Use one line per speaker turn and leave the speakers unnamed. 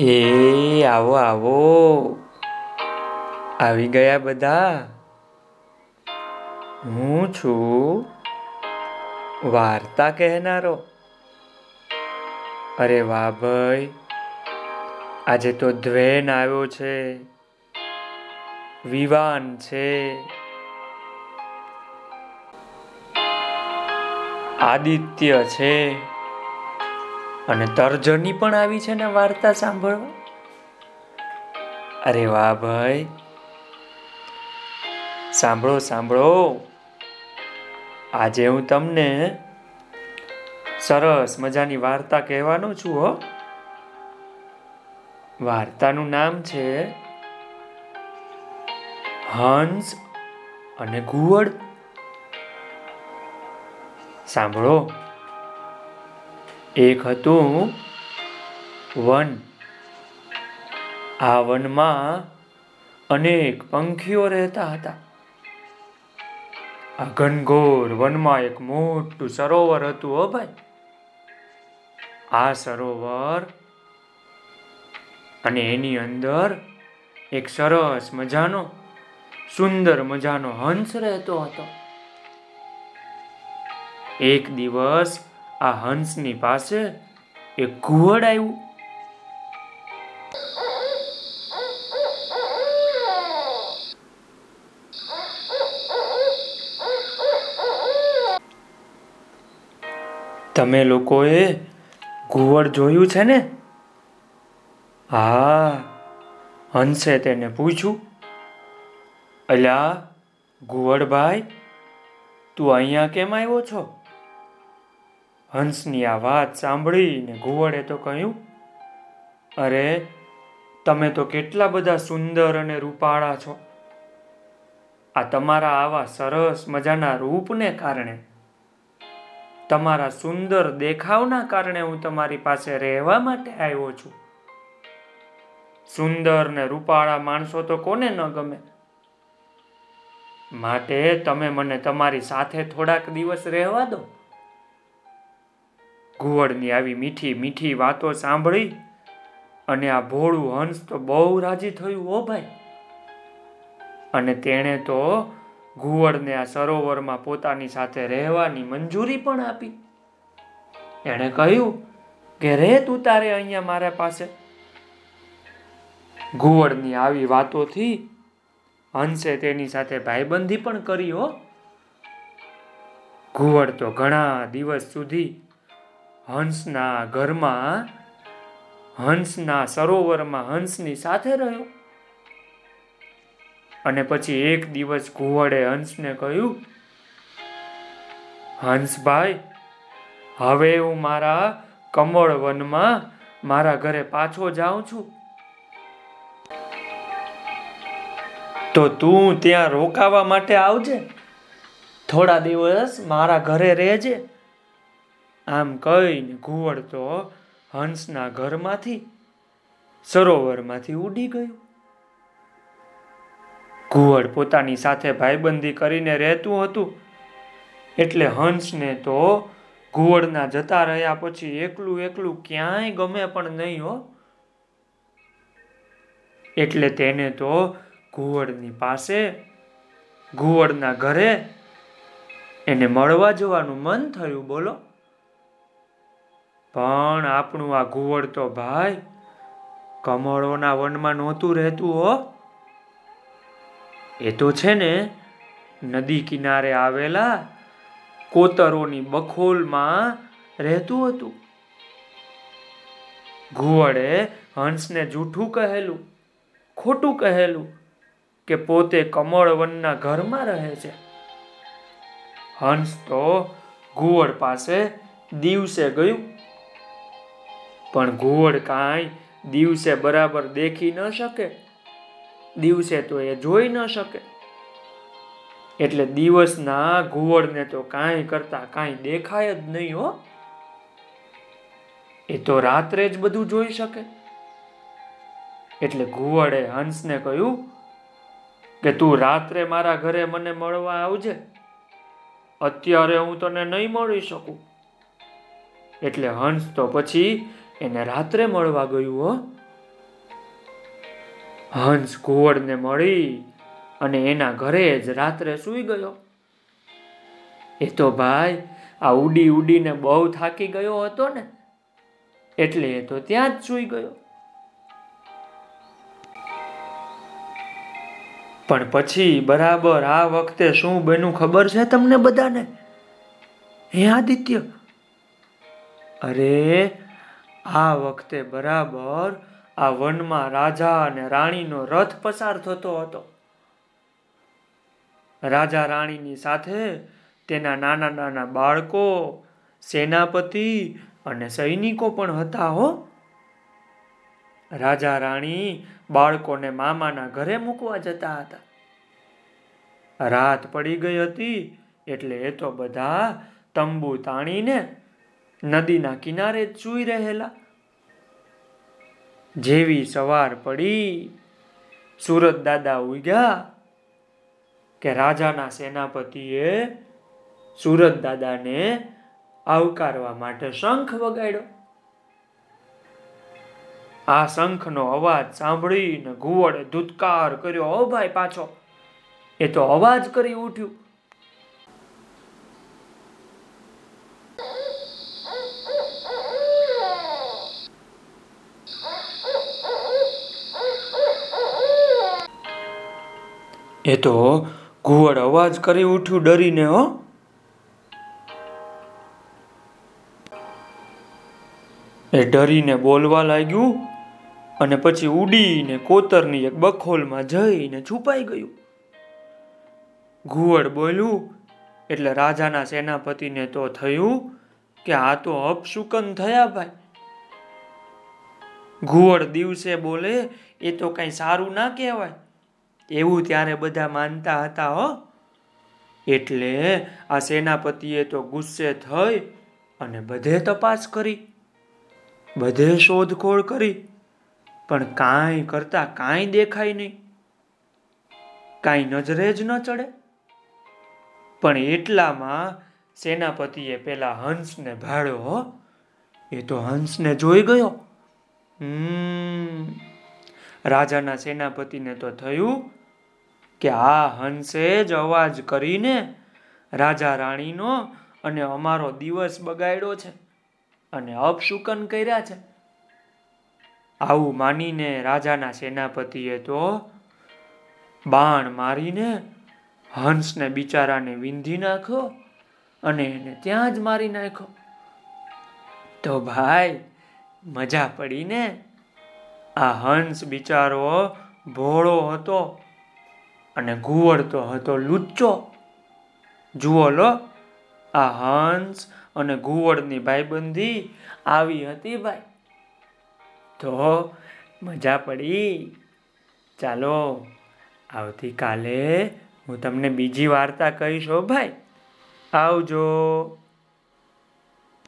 એ, આવો આવો. આવી ગયા બધા? હું છું વાર્તા કહેનારો. અરે વાહ ભાઈ, આજે તો ધ્વેન આવ્યો છે. વિવાન છે. આદિત્ય છે. અને તર્જની પણ આવી છે ને વાર્તા સાંભળવા? અરે વાહ ભાઈ. સાંભળો સાંભળો. આજે હું તમને સરસ મજાની વાર્તા કહેવાનો છું હો. વાર્તાનું નામ છે હંસ અને ઘુવડ. સાંભળો. એક હતું વન. આ વનમાં અનેક પંખીઓ રહેતા હતા. આ ઘનઘોર વનમાં એક મોટું સરોવર હતું હો ભાઈ. આ સરોવર અને એની અંદર એક સરસ મજાનો, સુંદર મજાનો હંસ રહેતો હતો. એક દિવસ આ હંસની પાસે એક ઘુવડ આવ્યું. તમે લોકોએ ઘુવડ જોયું છે ને? હા, હંસે તેને પૂછ્યું. અલ્યા ઘુવડભાઈ, તું અહીંયા કેમ આવ્યો છો? હંસની આ વાત સાંભળીને ઘુવડે તો કહ્યું, અરે, તમે તો કેટલા બધા સુંદર અને રૂપાળા છો. આ તમારા આવા સરસ મજાના રૂપને કારણે, તમારા સુંદર દેખાવના કારણે હું તમારી પાસે રહેવા માટે આવ્યો છું. સુંદર ને રૂપાળા માણસો તો કોને ન ગમે? માટે તમે મને તમારી સાથે થોડાક દિવસ રહેવા દો. ઘુવડની આવી મીઠી મીઠી વાતો સાંભળી અને આ ભોળું હંસ તો બહુ રાજી થયું, હો ભાઈ. અને તેણે તો ઘુવડને આ સરોવરમાં પોતાની સાથે રહેવાની મંજૂરી પણ આપી. એણે કહ્યું કે, રે તું તારે અહીંયા મારા પાસે. ઘુવડની આવી વાતોથી હંસે તેની સાથે ભાઈબંધી પણ કરી, હો. ઘુવડ તો ઘણા દિવસ સુધી હંસના ઘરમાં હંસના સરોવરમાં હંસની સાથે રહ્યો. અને પછી એક દિવસ ઘુવડે હંસને કહ્યું, હંસભાઈ, હવે હું મારા કમળ વનમાં મારા ઘરે પાછો જાઉં છું. તો તું ત્યાં રોકાવા માટે આવજે. થોડા દિવસ મારા ઘરે રહેજે. આમ કહીને ઘુવડ તો હંસના ઘરમાંથી, સરોવરમાંથી ઉડી ગયું. ઘુવડ પોતાની સાથે ભાઈબંધી કરીને રહેતું હતું, એટલે હંસને તો ઘુવડના જતા રહ્યા પછી એકલું એકલું ક્યાંય ગમે પણ નહીં હો. એટલે તેને તો ઘુવડની પાસે, ઘુવડના ઘરે એને મળવા જવાનું મન થયું, બોલો. પણ આપણું આ ઘુવડ તો ભાઈ કમળોના વનમાં નહોતું રહેતું, હો. એ તો છે ને નદી કિનારે આવેલા કોતરોની બખોલમાં રહેતું હતું. ઘુવડે હંસને જૂઠું કહેલું, ખોટું કહેલું કે પોતે કમળ વનના ઘરમાં રહે છે. હંસ તો ઘુવડ પાસે દિવસે ગયું. પણ ઘુવડ કાંઈ દિવસે બરાબર દેખી ન શકે. દિવસે તો એ જોઈ ન શકે. એટલે દિવસના ઘુવડને તો કાંઈ કરતા કાંઈ દેખાય જ નહીં હો. એ તો રાત્રે જ બધું જોઈ શકે. એટલે ઘુવડે હંસને કહ્યું કે તું રાત્રે મારા ઘરે મને મળવા આવજે. અત્યારે હું તને નહીં મળી શકું. એટલે હંસ તો પછી એને રાત્રે મળવા ગયું, હો. હંસ ઘુવડને મળી અને એના ઘરે જ રાત્રે સૂઈ ગયો. એ તો ભાઈ, આ ઉડી ઉડીને બહુ થાકી ગયો હતો ને, એટલે એ તો ત્યાં જ સૂઈ ગયો. પણ પછી બરાબર આ વખતે શું બન્યું ખબર છે તમને બધાને? હે આદિત્ય? અરે આ વખતે બરાબર આ વનમાં રાજા અને રાણીનો રથ પસાર થતો હતો. રાજા રાણીની સાથે તેના નાના નાના બાળકો, સેનાપતિ અને સૈનિકો પણ હતા હો. રાજા રાણી બાળકોને મામાના ઘરે મૂકવા જતા હતા. રાત પડી ગઈ હતી એટલે એ તો બધા તંબુ તાણીને નદીના કિનારે ચૂઈ રહેલા. જેવી સવાર પડી, સુરત દાદા ઉગ્યા કે રાજાના સેનાપતિએ સુરત દાદાને આવકારવા માટે શંખ વગાડ્યો. આ શંખનો અવાજ સાંભળીને ઘુવડે ધૂતકાર કર્યો, ઓ ભાઈ પાછો. એ તો અવાજ કરી ઉઠ્યું. એ તો ઘુવડ અવાજ કરી ઉઠ્યું ડરીને, હો. એ ડરીને બોલવા લાગ્યું અને પછી ઉડીને કોતરની એક બખોલમાં જઈને છુપાઈ ગયું. ઘુવડ બોલ્યું, એટલે રાજાના સેનાપતિને તો થયું કે આ તો અપશુકન થયા ભાઈ. ઘુવડ દિવસે બોલે, એ તો કઈ સારું ના કહેવાય. એવું ત્યારે બધા માનતા હતા, હો. એટલે આ સેનાપતિએ તો ગુસ્સે થઈ અને બધે તપાસ કરી, બધે શોધખોળ કરી, પણ કાંઈ કરતા કાંઈ દેખાય નહીં. કાંઈ નજરે જ ન ચડે. પણ એટલામાં સેનાપતિએ પેલા હંસને ભાડ્યો હો. એ તો હંસને જોઈ ગયો. રાજાના સેનાપતિને તો થયું કે આ હંસે જ અવાજ કરીને રાજા રાણીનો અને અમારો દિવસ બગાડ્યો છે અને અપશુકન કર્યા છે. આવું માનીને રાજાના સેનાપતિએ તો બાણ મારીને હંસને બિચારાને વિંધી નાખ્યો અને એને ત્યાં જ મારી નાખ્યો. તો ભાઈ, મજા પડીને આ હંસ બિચારો ભોળો હતો. અને ઘુવડ તો હતો લુચ્ચો. જુઓ લો, આ હંસ અને ઘુવડની ભાઈબંધી આવી હતી ભાઈ. તો મજા પડી. ચાલો, આવતીકાલે હું તમને બીજી વાર્તા કહીશ હો ભાઈ. આવજો.